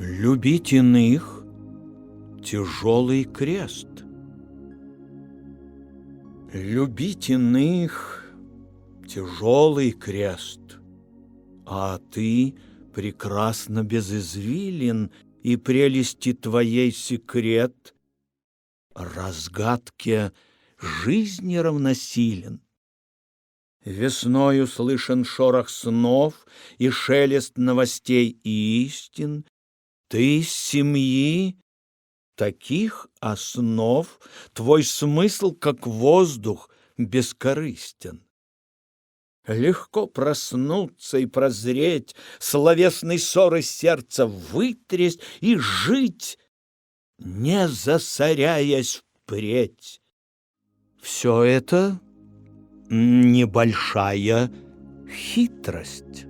Любить иных — тяжелый крест. Любить иных — тяжелый крест, А ты прекрасно без извилин, И прелести твоей секрет Разгадке жизни равносилен. Весною слышен шорох снов И шелест новостей и истин, ты из семьи таких основ, Твой смысл, как воздух, бескорыстен. Легко проснуться и прозреть, Словесный ссор из сердца вытрясть И жить, не засоряясь впредь. Все это небольшая хитрость.